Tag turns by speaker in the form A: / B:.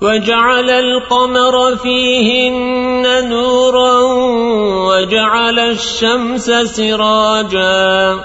A: وجعل القمر فيهن نورا وجعل الشمس سراجا